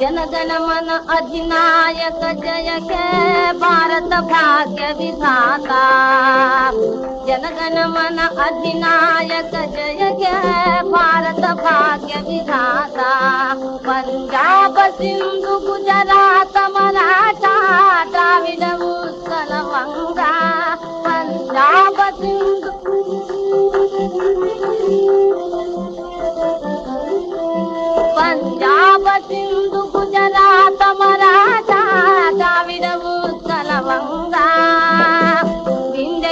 जनगण मन अधिनायक जय के भारत भाग्य विधाता। जनगण मन अधिनायक जय के भारत भाग्य विधाता। पंजाब सिंधु गुजरात मराठा द्राविड उत्कल वंगा। पंजाब सिंधु पंजाब सिंधु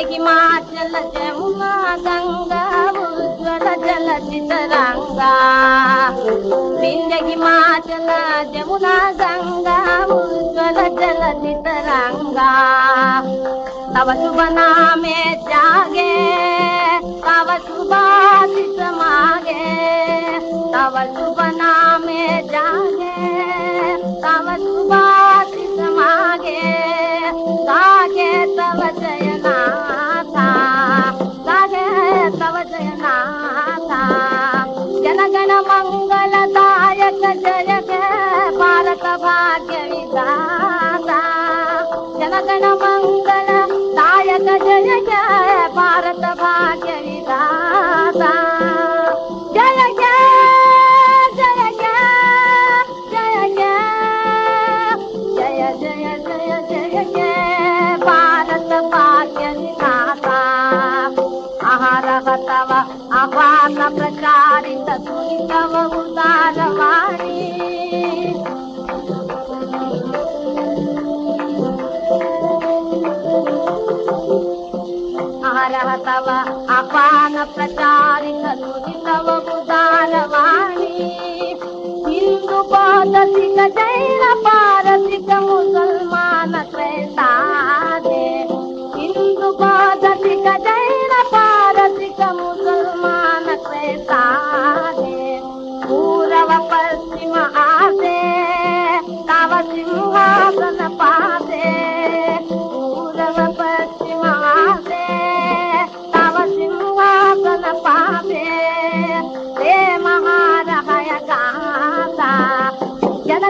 हिमाचल जमुना गंगा उज्ज्वल जल चितरंगा विंध्य हिमाचल जमुना गंगा उज्ज्वल जल चितरंगा तव शुभ नामे जागे तव सुभाषित मागे तव शुभ नामे मंगलदायक जय जय भारत भाग्य विधाता जनगण मंगल दायक जय जय भारत भाग्य विधाता जय जय जय जय जय जय जय जय जय जय भारत भाग्य विधाता आहारः तव आह्वान प्रचारित ಗೋವಿಂದ ಸುನಿತವ ಉದಾರ ಮಾಡಿ ಆರಹ ತವ ಅಪಾನ ಪ್ರಚಾರಿತ ಸುನಿತವ ಉದಾರ ಮಾಡಿ ಇಂದು ಪಾದ ಸಿಗ ಜಯ